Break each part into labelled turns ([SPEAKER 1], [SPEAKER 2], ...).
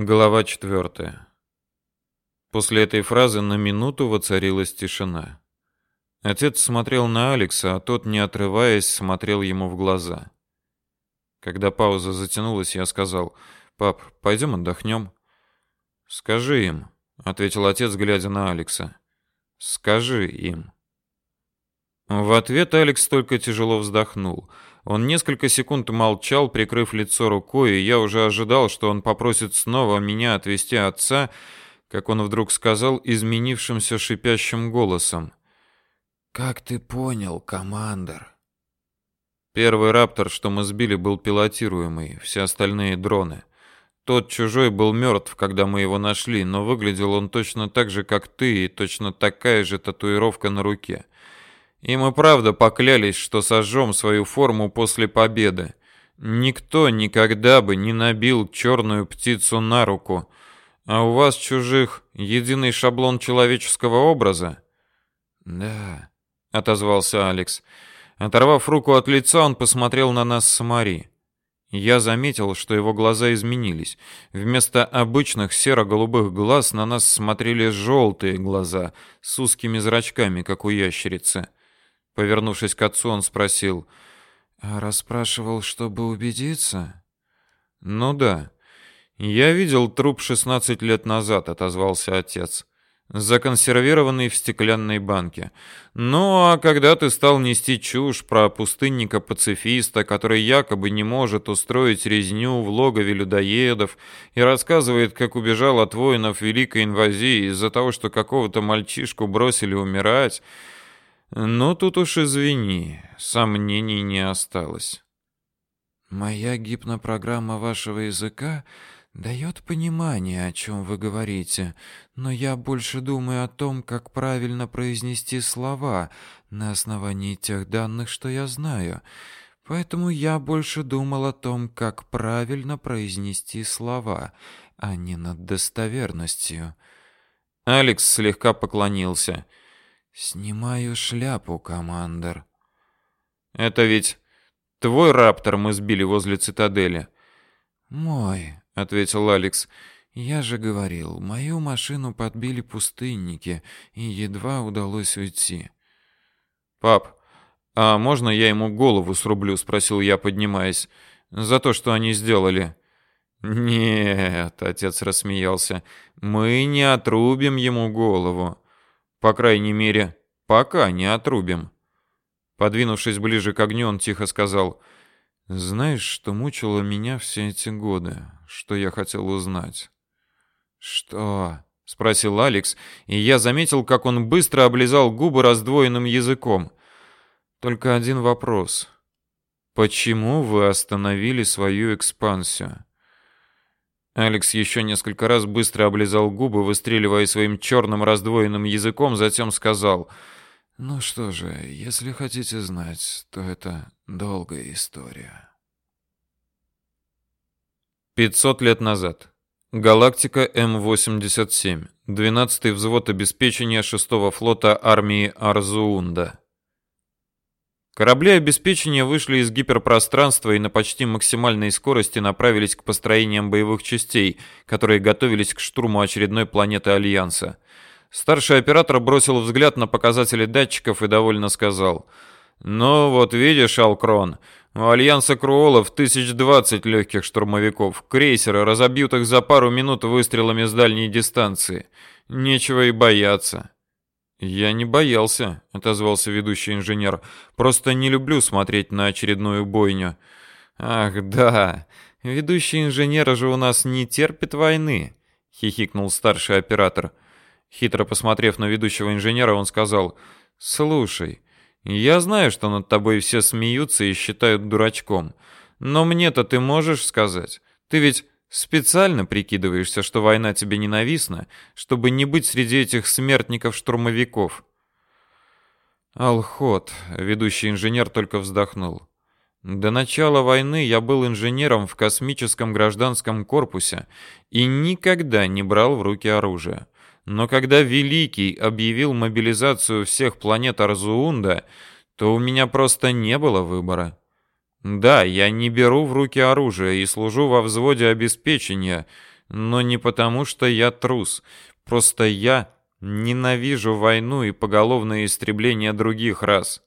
[SPEAKER 1] Глава четвертая. После этой фразы на минуту воцарилась тишина. Отец смотрел на Алекса, а тот, не отрываясь, смотрел ему в глаза. Когда пауза затянулась, я сказал: "Пап, пойдем отдохнем». "Скажи им", ответил отец, глядя на Алекса. "Скажи им". В ответ Алекс только тяжело вздохнул. Он несколько секунд молчал, прикрыв лицо рукой, и я уже ожидал, что он попросит снова меня отвезти отца, как он вдруг сказал изменившимся шипящим голосом: "Как ты понял, командир?" Первый раптор, что мы сбили, был пилотируемый, все остальные дроны. Тот чужой был мертв, когда мы его нашли, но выглядел он точно так же, как ты, и точно такая же татуировка на руке. И мы правда поклялись, что сожжем свою форму после победы. Никто никогда бы не набил черную птицу на руку. А у вас чужих единый шаблон человеческого образа? Да, отозвался Алекс. Оторвав руку от лица, он посмотрел на нас с Мари. Я заметил, что его глаза изменились. Вместо обычных серо-голубых глаз на нас смотрели желтые глаза с узкими зрачками, как у ящерицы. Повернувшись к отцу, он спросил: "А расспрашивал, чтобы убедиться?" "Ну да. Я видел труп 16 лет назад", отозвался отец. "Законсервированный в стеклянной банке. Ну, а когда ты стал нести чушь про пустынника-пацифиста, который якобы не может устроить резню в логове людоедов и рассказывает, как убежал от воинов Великой инвазии из-за того, что какого-то мальчишку бросили умирать, но тут уж извини, сомнений не осталось. Моя гипнопрограмма вашего языка дает понимание, о чем вы говорите, но я больше думаю о том, как правильно произнести слова на основании тех данных, что я знаю. Поэтому я больше думал о том, как правильно произнести слова, а не над достоверностью. Алекс слегка поклонился. Снимаю шляпу, командир. Это ведь твой раптор мы сбили возле цитадели. Мой, ответил Алекс. Я же говорил, мою машину подбили пустынники, и едва удалось уйти. Пап, а можно я ему голову срублю, спросил я, поднимаясь, за то, что они сделали. Нет, отец рассмеялся. Мы не отрубим ему голову. По крайней мере, пока не отрубим. Подвинувшись ближе к огню, он тихо сказал: "Знаешь, что мучило меня все эти годы, что я хотел узнать?" "Что?" спросил Алекс, и я заметил, как он быстро облизал губы раздвоенным языком. Только один вопрос: почему вы остановили свою экспансию? Алекс еще несколько раз быстро облизал губы, выстреливая своим черным раздвоенным языком, затем сказал: "Ну что же, если хотите знать, то это долгая история". 500 лет назад. Галактика М87. 12-й взвод обеспечения 6-го флота армии Арзуунда. Корабли обеспечения вышли из гиперпространства и на почти максимальной скорости направились к построениям боевых частей, которые готовились к штурму очередной планеты Альянса. Старший оператор бросил взгляд на показатели датчиков и довольно сказал: "Ну вот видишь, Алкрон, у Альянса Круолов 1020 легких штурмовиков, крейсеры разобьют их за пару минут выстрелами с дальней дистанции. Нечего и бояться". Я не боялся, отозвался ведущий инженер. Просто не люблю смотреть на очередную бойню. Ах, да. Ведущий инженер же у нас не терпит войны, хихикнул старший оператор. Хитро посмотрев на ведущего инженера, он сказал: "Слушай, я знаю, что над тобой все смеются и считают дурачком, но мне-то ты можешь сказать? Ты ведь Специально прикидываешься, что война тебе ненавистна, чтобы не быть среди этих смертников-штурмовиков. Алхот, ведущий инженер, только вздохнул. До начала войны я был инженером в космическом гражданском корпусе и никогда не брал в руки оружие. Но когда Великий объявил мобилизацию всех планет Арзуунда, то у меня просто не было выбора. Да, я не беру в руки оружие и служу во взводе обеспечения, но не потому, что я трус. Просто я ненавижу войну и поголовное истребление других рас.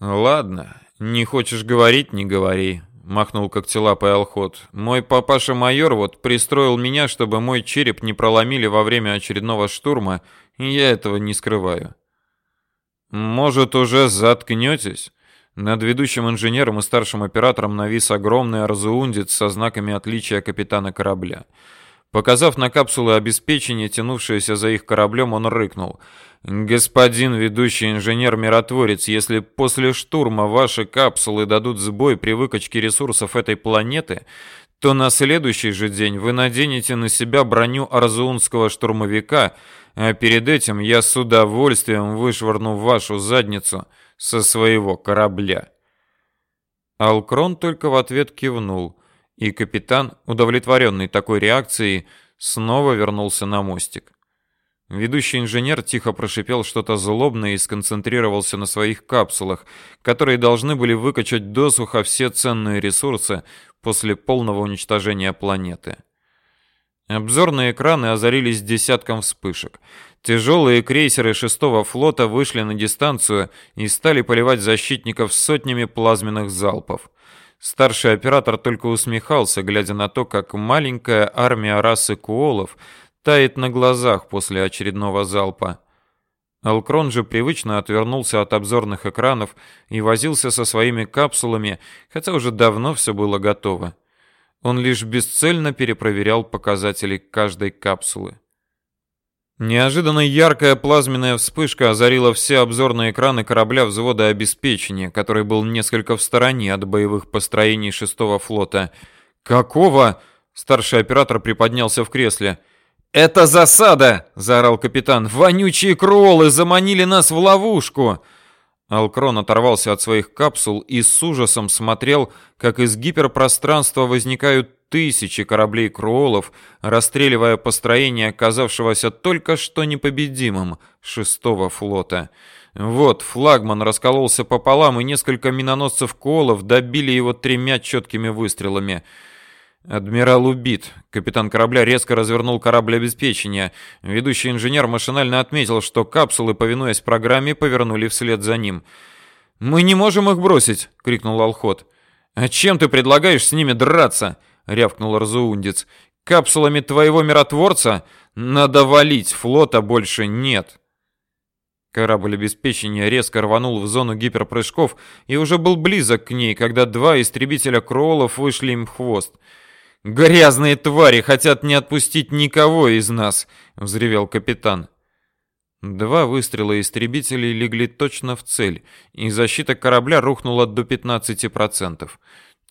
[SPEAKER 1] Ладно, не хочешь говорить, не говори, махнул когтелапый Алхот. Мой папаша-майор вот пристроил меня, чтобы мой череп не проломили во время очередного штурма, и я этого не скрываю. Может, уже заткнетесь? Над ведущим инженером и старшим оператором навис огромный арзуундец со знаками отличия капитана корабля. Показав на капсулы обеспечения, тянувшиеся за их кораблем, он рыкнул. «Господин ведущий инженер-миротворец, если после штурма ваши капсулы дадут сбой при выкачке ресурсов этой планеты, то на следующий же день вы наденете на себя броню арзуунского штурмовика, а перед этим я с удовольствием вышвырну вашу задницу со своего корабля. Алкрон только в ответ кивнул, и капитан, удовлетворенный такой реакцией, снова вернулся на мостик. Ведущий инженер тихо прошипел что-то злобное и сконцентрировался на своих капсулах, которые должны были выкачать досуха все ценные ресурсы после полного уничтожения планеты. Обзорные экраны озарились десятком вспышек. Тяжелые крейсеры шестого флота вышли на дистанцию и стали поливать защитников сотнями плазменных залпов. Старший оператор только усмехался, глядя на то, как маленькая армия расы куолов тает на глазах после очередного залпа. Алкрон же привычно отвернулся от обзорных экранов и возился со своими капсулами, хотя уже давно все было готово. Он лишь бесцельно перепроверял показатели каждой капсулы. Неожиданно яркая плазменная вспышка озарила все обзорные экраны корабля взвода обеспечения, который был несколько в стороне от боевых построений шестого флота. «Какого?» — старший оператор приподнялся в кресле. «Это засада!» — заорал капитан. «Вонючие кролы заманили нас в ловушку!» Алкрон оторвался от своих капсул и с ужасом смотрел, как из гиперпространства возникают тысячи кораблей круолов, расстреливая построение оказавшегося только что непобедимым шестого флота. Вот, флагман раскололся пополам, и несколько миноносцев Куолов добили его тремя четкими выстрелами. Адмирал убит. Капитан корабля резко развернул корабль обеспечения. Ведущий инженер машинально отметил, что капсулы, повинуясь программе, повернули вслед за ним. «Мы не можем их бросить!» — крикнул Алхот. «А чем ты предлагаешь с ними драться?» — рявкнул Разуундец. «Капсулами твоего миротворца надо валить, флота больше нет». Корабль обеспечения резко рванул в зону гиперпрыжков и уже был близок к ней, когда два истребителя Кроулов вышли им в хвост. «Грязные твари хотят не отпустить никого из нас!» — взревел капитан. Два выстрела истребителей легли точно в цель, и защита корабля рухнула до 15%.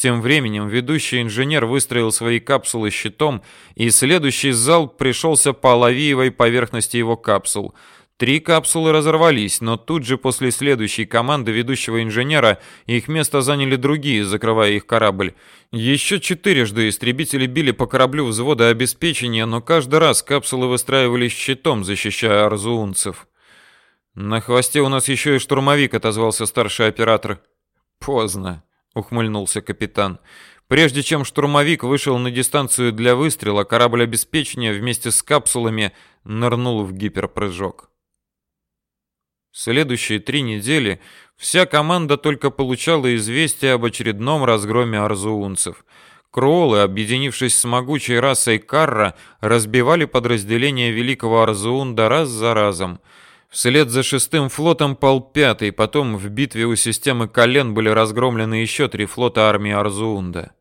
[SPEAKER 1] Тем временем ведущий инженер выстроил свои капсулы щитом, и следующий залп пришелся по лавиевой поверхности его капсул. Три капсулы разорвались, но тут же после следующей команды ведущего инженера их место заняли другие, закрывая их корабль. Еще четырежды истребители били по кораблю взвода обеспечения, но каждый раз капсулы выстраивались щитом, защищая арзуунцев. «На хвосте у нас еще и штурмовик», — отозвался старший оператор. «Поздно ухмыльнулся капитан. Прежде чем штурмовик вышел на дистанцию для выстрела, корабль обеспечения вместе с капсулами нырнул в гиперпрыжок. Следующие три недели вся команда только получала известия об очередном разгроме арзуунцев. Кроулы, объединившись с могучей расой Карра, разбивали подразделения Великого Арзуунда раз за разом – Вслед за шестым флотом пал пятый, потом в битве у системы Колен были разгромлены еще три флота армии Арзуунда.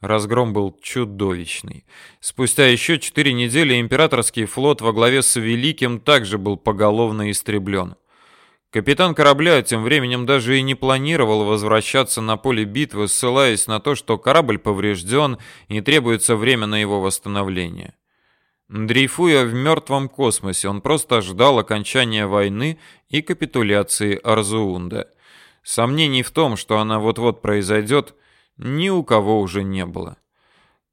[SPEAKER 1] Разгром был чудовищный. Спустя еще четыре недели императорский флот во главе с Великим также был поголовно истреблен. Капитан корабля тем временем даже и не планировал возвращаться на поле битвы, ссылаясь на то, что корабль поврежден и требуется время на его восстановление. Дрейфуя в мертвом космосе, он просто ждал окончания войны и капитуляции Арзуунда. Сомнений в том, что она вот-вот произойдет, ни у кого уже не было.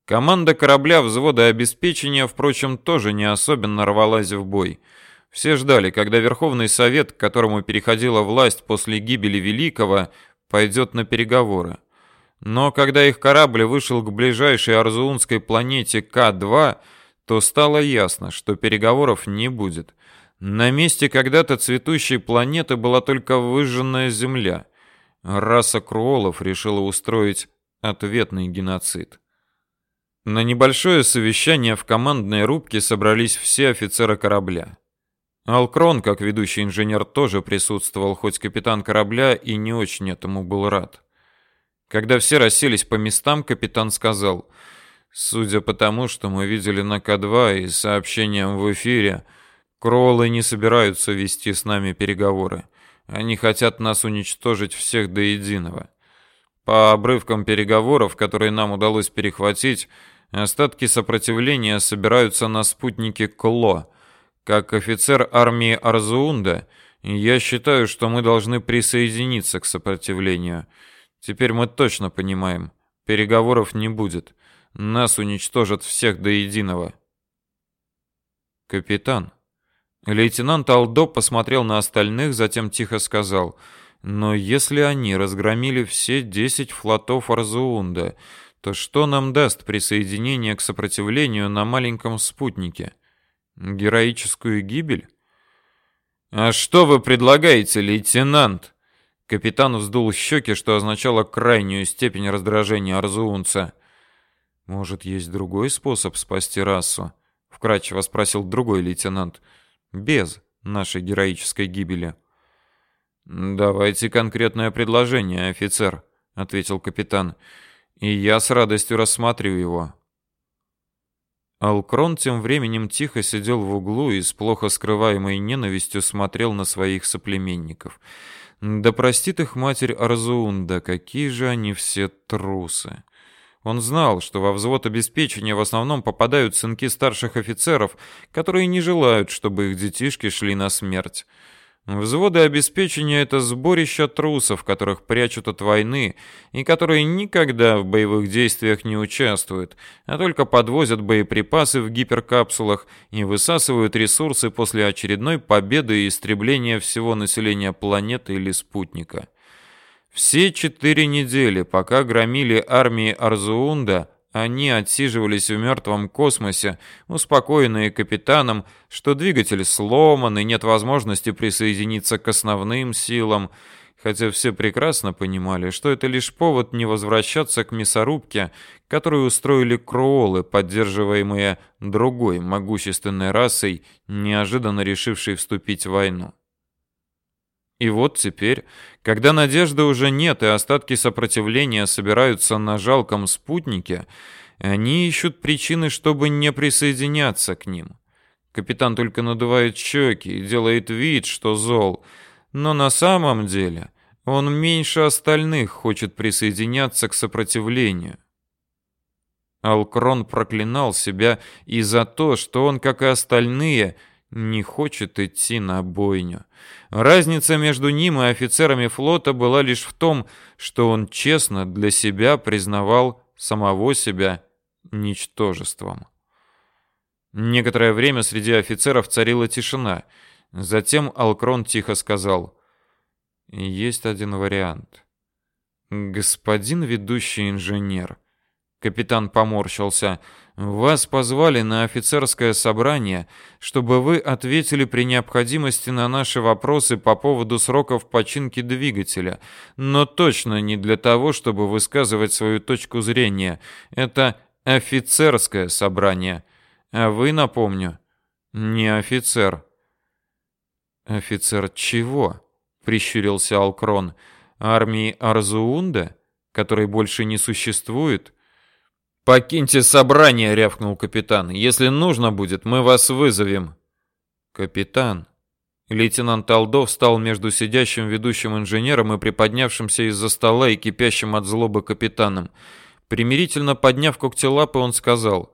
[SPEAKER 1] Команда корабля взвода обеспечения, впрочем, тоже не особенно рвалась в бой. Все ждали, когда Верховный Совет, к которому переходила власть после гибели Великого, пойдет на переговоры. Но когда их корабль вышел к ближайшей арзуунской планете К-2, то стало ясно, что переговоров не будет. На месте когда-то цветущей планеты была только выжженная земля. Раса круолов решила устроить ответный геноцид. На небольшое совещание в командной рубке собрались все офицеры корабля. Алкрон, как ведущий инженер, тоже присутствовал, хоть капитан корабля и не очень этому был рад. Когда все расселись по местам, капитан сказал, «Судя по тому, что мы видели на К2 и сообщениям в эфире, Кроллы не собираются вести с нами переговоры. Они хотят нас уничтожить всех до единого. По обрывкам переговоров, которые нам удалось перехватить, остатки сопротивления собираются на спутнике Кло. Как офицер армии Арзуунда, я считаю, что мы должны присоединиться к сопротивлению. Теперь мы точно понимаем, переговоров не будет. Нас уничтожат всех до единого. Капитан, Лейтенант Алдо посмотрел на остальных, затем тихо сказал: "Но если они разгромили все десять флотов Арзуунда, то что нам даст присоединение к сопротивлению на маленьком спутнике? Героическую гибель?" "А что вы предлагаете, лейтенант?" Капитан вздул щеки, что означало крайнюю степень раздражения арзуунца. "Может, есть другой способ спасти расу?" вкратчиво спросил другой лейтенант без нашей героической гибели. Давайте конкретное предложение, офицер, ответил капитан. И я с радостью рассмотрю его. Алкрон тем временем тихо сидел в углу и с плохо скрываемой ненавистью смотрел на своих соплеменников. Да простит их матерь Арзуунда, какие же они все трусы. Он знал, что во взвод обеспечения в основном попадают сынки старших офицеров, которые не желают, чтобы их детишки шли на смерть. Взводы обеспечения это сборище трусов, которых прячут от войны и которые никогда в боевых действиях не участвуют, а только подвозят боеприпасы в гиперкапсулах и высасывают ресурсы после очередной победы и истребления всего населения планеты или спутника. Все четыре недели, пока громили армии Арзуунда, они отсиживались в мертвом космосе, успокоенные капитаном, что двигатель сломан и нет возможности присоединиться к основным силам, хотя все прекрасно понимали, что это лишь повод не возвращаться к мясорубке, которую устроили кроолы, поддерживаемые другой могущественной расой, неожиданно решившей вступить в войну. И вот теперь, когда надежды уже нет и остатки сопротивления собираются на жалком спутнике, они ищут причины, чтобы не присоединяться к ним. Капитан только надувает щеки и делает вид, что зол, но на самом деле он меньше остальных хочет присоединяться к сопротивлению. Алкрон проклинал себя и за то, что он, как и остальные, не хочет идти на бойню. Разница между ним и офицерами флота была лишь в том, что он честно для себя признавал самого себя ничтожеством. Некоторое время среди офицеров царила тишина. Затем Алкрон тихо сказал: "Есть один вариант. Господин ведущий инженер". Капитан поморщился. Вас позвали на офицерское собрание, чтобы вы ответили при необходимости на наши вопросы по поводу сроков починки двигателя, но точно не для того, чтобы высказывать свою точку зрения. Это офицерское собрание. А вы, напомню, не офицер. Офицер чего? прищурился Алкрон. Армии Арзуунда, которой больше не существует? «Покиньте собрание!» — рявкнул капитан. «Если нужно будет, мы вас вызовем». «Капитан!» Лейтенант Алдов встал между сидящим ведущим инженером и приподнявшимся из-за стола и кипящим от злобы капитаном. Примирительно подняв когтелапы, он сказал,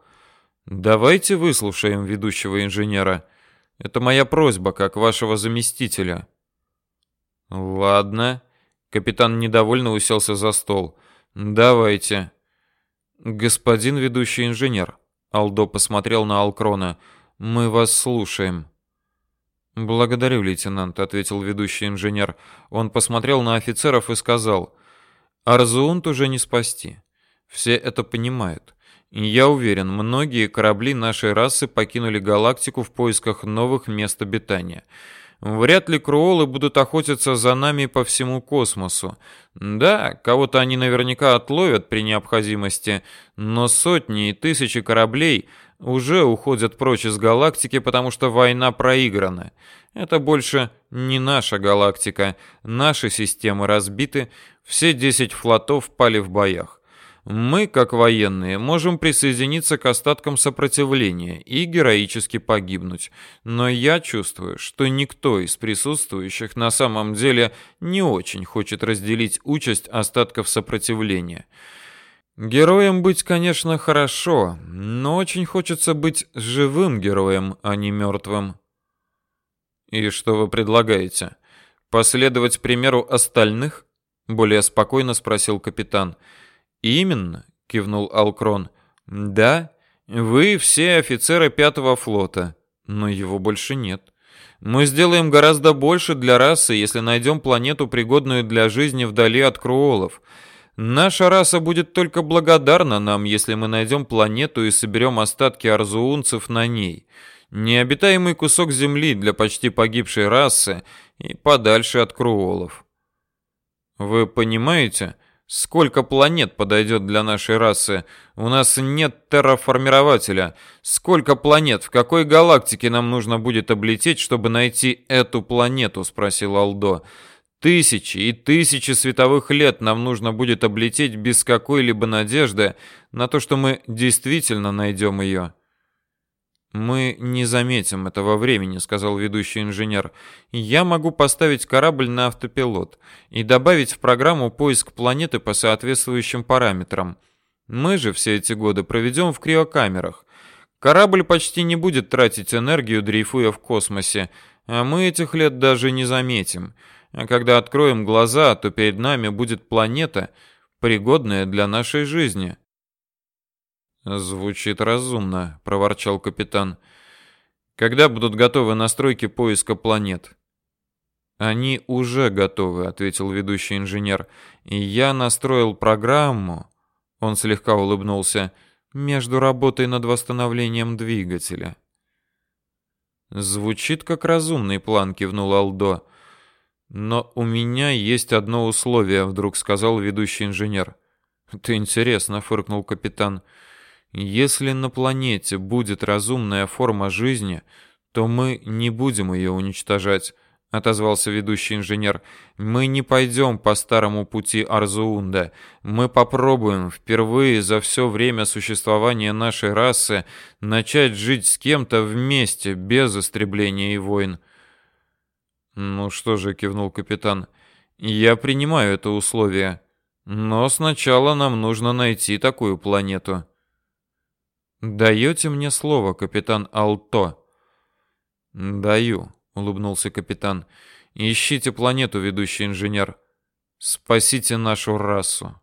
[SPEAKER 1] «Давайте выслушаем ведущего инженера. Это моя просьба, как вашего заместителя». «Ладно». Капитан недовольно уселся за стол. «Давайте». Господин ведущий инженер, Алдо посмотрел на Алкрона. Мы вас слушаем. Благодарю, лейтенант, ответил ведущий инженер. Он посмотрел на офицеров и сказал: Арзуунт уже не спасти. Все это понимают. Я уверен, многие корабли нашей расы покинули галактику в поисках новых мест обитания. Вряд ли круолы будут охотиться за нами по всему космосу. Да, кого-то они наверняка отловят при необходимости, но сотни и тысячи кораблей уже уходят прочь из галактики, потому что война проиграна. Это больше не наша галактика. Наши системы разбиты, все 10 флотов пали в боях. Мы, как военные, можем присоединиться к остаткам сопротивления и героически погибнуть. Но я чувствую, что никто из присутствующих на самом деле не очень хочет разделить участь остатков сопротивления. Героем быть, конечно, хорошо, но очень хочется быть живым героем, а не мертвым. И что вы предлагаете? Последовать примеру остальных? Более спокойно спросил капитан. Именно, кивнул Алкрон. Да, вы все офицеры пятого флота, но его больше нет. Мы сделаем гораздо больше для расы, если найдем планету, пригодную для жизни вдали от круолов. Наша раса будет только благодарна нам, если мы найдем планету и соберем остатки арзуунцев на ней. Необитаемый кусок земли для почти погибшей расы и подальше от круолов. Вы понимаете, сколько планет подойдет для нашей расы? У нас нет терраформирователя. Сколько планет, в какой галактике нам нужно будет облететь, чтобы найти эту планету, спросил Алдо. Тысячи и тысячи световых лет нам нужно будет облететь без какой-либо надежды на то, что мы действительно найдем ее. Мы не заметим этого времени, сказал ведущий инженер. Я могу поставить корабль на автопилот и добавить в программу поиск планеты по соответствующим параметрам. Мы же все эти годы проведем в криокамерах. Корабль почти не будет тратить энергию, дрейфуя в космосе, а мы этих лет даже не заметим. А когда откроем глаза, то перед нами будет планета, пригодная для нашей жизни. Звучит разумно, проворчал капитан. Когда будут готовы настройки поиска планет? Они уже готовы, ответил ведущий инженер. И я настроил программу. Он слегка улыбнулся между работой над восстановлением двигателя. Звучит как разумный план, кивнул Алдо. Но у меня есть одно условие, вдруг сказал ведущий инженер. Это интересно, фыркнул капитан. Если на планете будет разумная форма жизни, то мы не будем ее уничтожать, отозвался ведущий инженер. Мы не пойдем по старому пути Арзуунда. Мы попробуем впервые за все время существования нашей расы начать жить с кем-то вместе без истребления и войн. Ну что же, кивнул капитан. Я принимаю это условие, но сначала нам нужно найти такую планету. Даете мне слово, капитан Алто? Даю, улыбнулся капитан. Ищите планету, ведущий инженер. Спасите нашу расу.